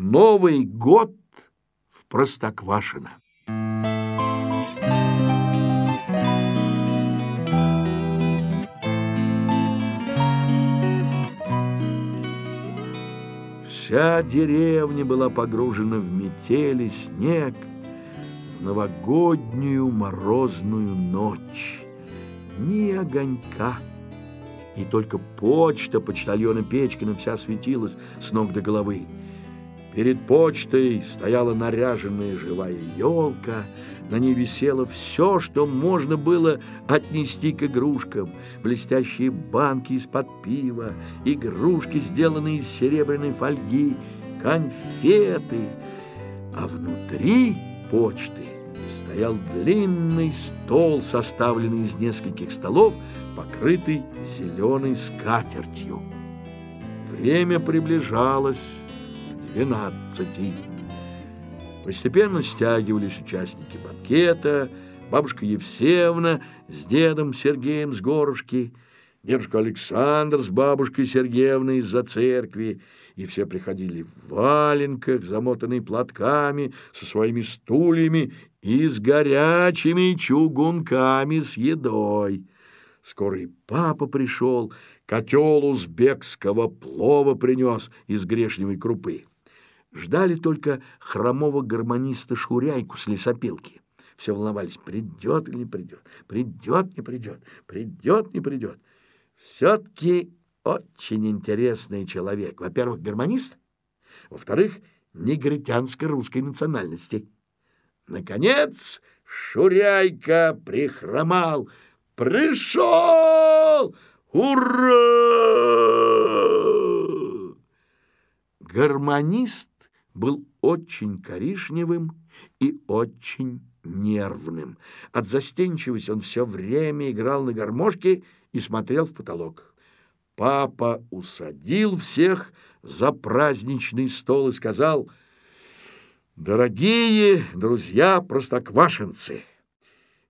Новый год в Простоквашино. Вся деревня была погружена в метели, снег, в новогоднюю морозную ночь. Ни огонька, и только почта почтальона Печкина вся светилась с ног до головы. Перед почтой стояла наряженная живая елка, на ней висело все, что можно было отнести к игрушкам. Блестящие банки из-под пива, игрушки, сделанные из серебряной фольги, конфеты. А внутри почты стоял длинный стол, составленный из нескольких столов, покрытый зеленой скатертью. Время приближалось двенадцати. Постепенно стягивались участники банкета, бабушка Евсеевна с дедом Сергеем с горушки, дедушка Александр с бабушкой Сергеевной из-за церкви, и все приходили в валенках, замотанные платками, со своими стульями и с горячими чугунками с едой. Скоро и папа пришел, котел узбекского плова принес из грешневой крупы. Ждали только хромого гармониста Шуряйку с лесопилки. Все волновались, придет или не придет, придет, не придет, придет, не придет. Все-таки очень интересный человек. Во-первых, гармонист, во-вторых, негритянско-русской национальности. Наконец, Шуряйка прихромал. «Пришел! Ура!» Гармонист был очень коричневым и очень нервным. От застенчивости он все время играл на гармошке и смотрел в потолок. Папа усадил всех за праздничный стол и сказал, «Дорогие друзья-простоквашинцы,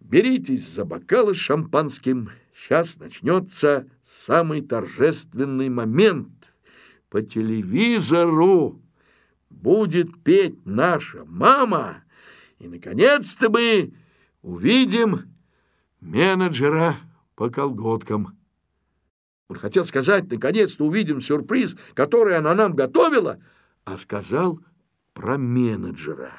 беритесь за бокалы с шампанским, сейчас начнется самый торжественный момент. По телевизору будет петь наша мама, и, наконец-то, мы увидим менеджера по колготкам. Он хотел сказать, наконец-то увидим сюрприз, который она нам готовила, а сказал про менеджера.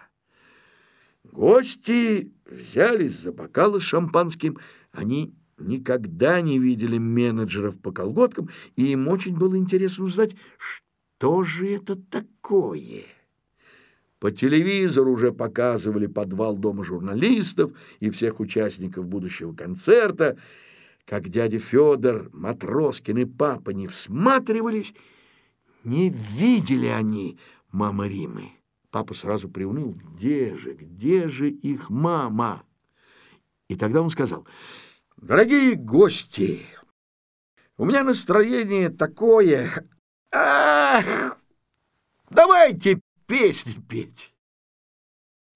Гости взялись за бокалы с шампанским. Они никогда не видели менеджеров по колготкам, и им очень было интересно узнать, что же это такое. По телевизору уже показывали подвал дома журналистов и всех участников будущего концерта. Как дядя Федор, Матроскин и папа не всматривались, не видели они мамы Римы. Папа сразу приуныл, где же, где же их мама? И тогда он сказал, дорогие гости, у меня настроение такое, ах, давайте песни петь.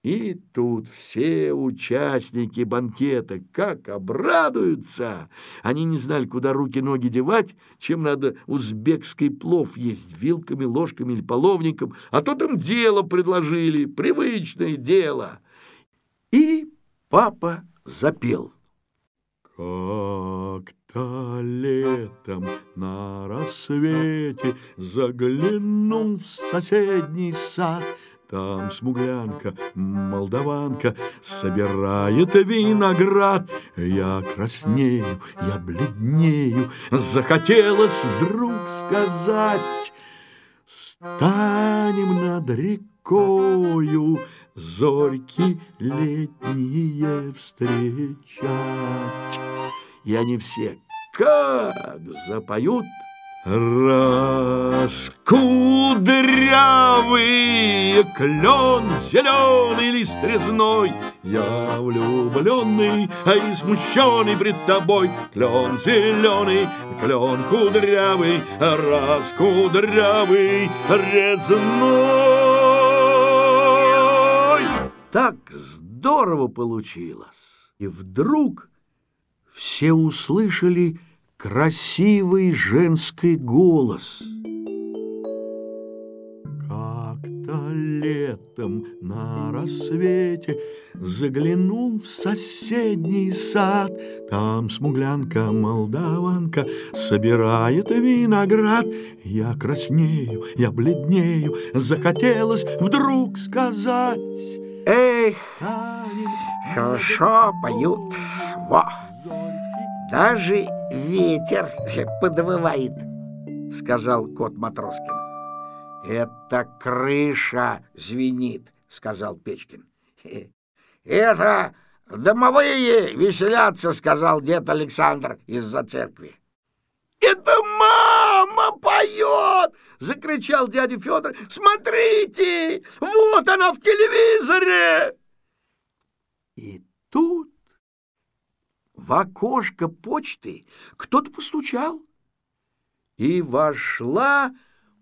И тут все участники банкета как обрадуются. Они не знали, куда руки-ноги девать, чем надо узбекский плов есть вилками, ложками или половником. А то там дело предложили, привычное дело. И папа запел. Как-то летом на рассвете Заглянул в соседний сад — там смуглянка, молдаванка Собирает виноград. Я краснею, я бледнею, Захотелось вдруг сказать Станем над рекою Зорьки летние встречать. И они все как запоют Раскудрявый клен зеленый лист резной Я влюбленный, а и смущенный пред тобой Клен зеленый, клен кудрявый, раскудрявый резной Так здорово получилось! И вдруг все услышали красивый женский голос. Как-то летом на рассвете Заглянул в соседний сад. Там смуглянка-молдаванка Собирает виноград. Я краснею, я бледнею, Захотелось вдруг сказать. Эх, хорошо поют, во! Даже ветер подвывает, сказал кот Матроскин. Это крыша звенит, сказал Печкин. Это домовые веселятся, сказал дед Александр из-за церкви. Это мама поет! Закричал дядя Федор. Смотрите, вот она в телевизоре! И тут в окошко почты кто-то постучал. И вошла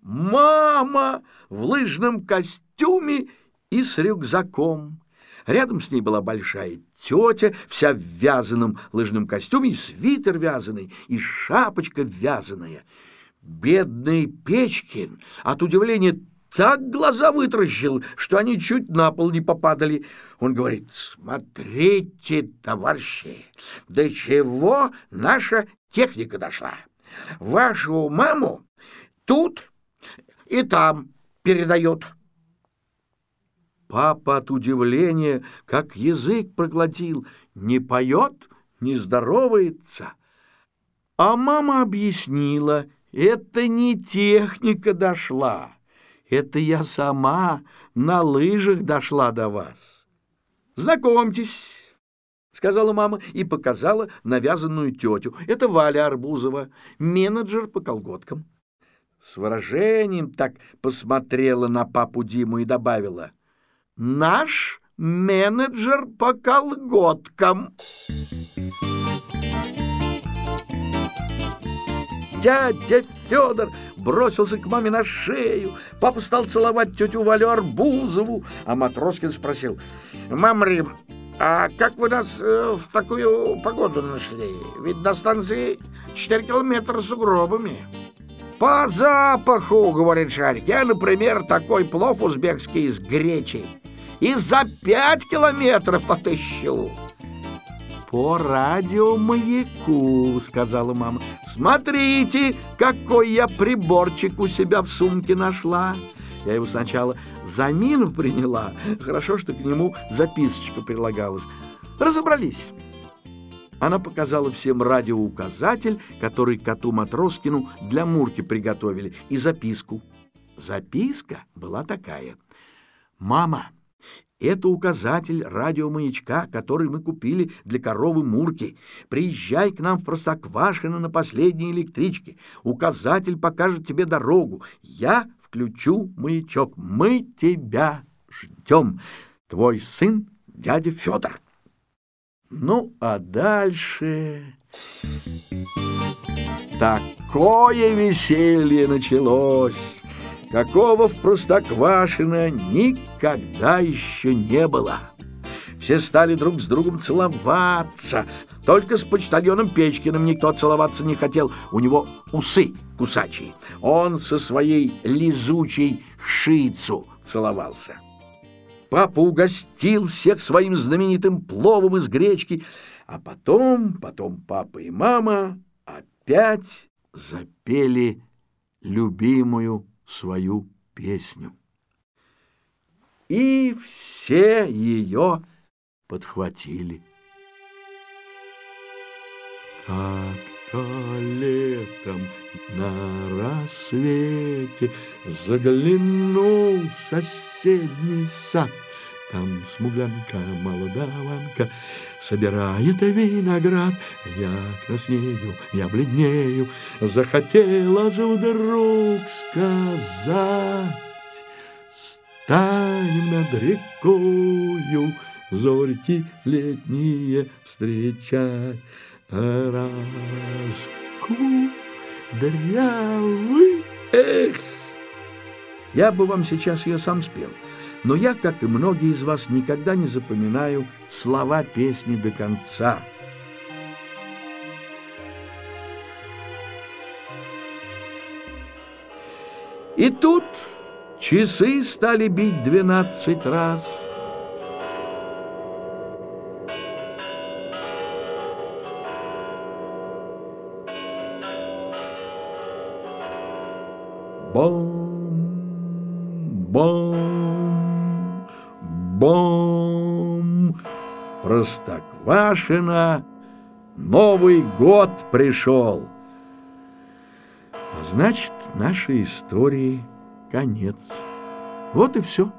мама в лыжном костюме и с рюкзаком. Рядом с ней была большая тетя, вся в вязаном лыжном костюме, и свитер вязаный, и шапочка вязаная. Бедный Печкин от удивления так глаза вытаращил, что они чуть на пол не попадали. Он говорит, смотрите, товарищи, до чего наша техника дошла. Вашу маму тут и там передает. Папа от удивления, как язык проглотил, не поет, не здоровается. А мама объяснила, это не техника дошла, это я сама на лыжах дошла до вас. Знакомьтесь, сказала мама и показала навязанную тетю. Это Валя Арбузова, менеджер по колготкам. С выражением так посмотрела на папу Диму и добавила — наш менеджер по колготкам. Дядя Федор бросился к маме на шею. Папа стал целовать тетю Валю Арбузову, а Матроскин спросил, «Мамри, а как вы нас э, в такую погоду нашли? Ведь до станции 4 километра с угробами». «По запаху, — говорит Шарик, — я, например, такой плов узбекский с гречей и за пять километров отыщу. «По радиомаяку», — сказала мама. «Смотрите, какой я приборчик у себя в сумке нашла». Я его сначала за мину приняла. Хорошо, что к нему записочка прилагалась. Разобрались. Она показала всем радиоуказатель, который коту Матроскину для Мурки приготовили, и записку. Записка была такая. «Мама, это указатель радиомаячка, который мы купили для коровы Мурки. Приезжай к нам в Простоквашино на последней электричке. Указатель покажет тебе дорогу. Я включу маячок. Мы тебя ждем. Твой сын, дядя Федор. Ну, а дальше... Такое веселье началось! Какого в Простоквашино никогда еще не было. Все стали друг с другом целоваться. Только с почтальоном Печкиным никто целоваться не хотел. У него усы кусачие. Он со своей лизучей шицу целовался. Папа угостил всех своим знаменитым пловом из гречки, а потом, потом папа и мама опять запели любимую свою песню. И все ее подхватили. Как-то летом на рассвете Заглянул в соседний сад — там смуглянка, молдаванка Собирает виноград Я краснею, я бледнею Захотелось вдруг сказать Станем над рекою Зорьки летние встречать Раскудрявый Эх! Я бы вам сейчас ее сам спел — но я, как и многие из вас, никогда не запоминаю слова песни до конца. И тут Часы стали бить двенадцать раз. Бом, Простоквашино Новый год пришел. А значит, нашей истории конец. Вот и все.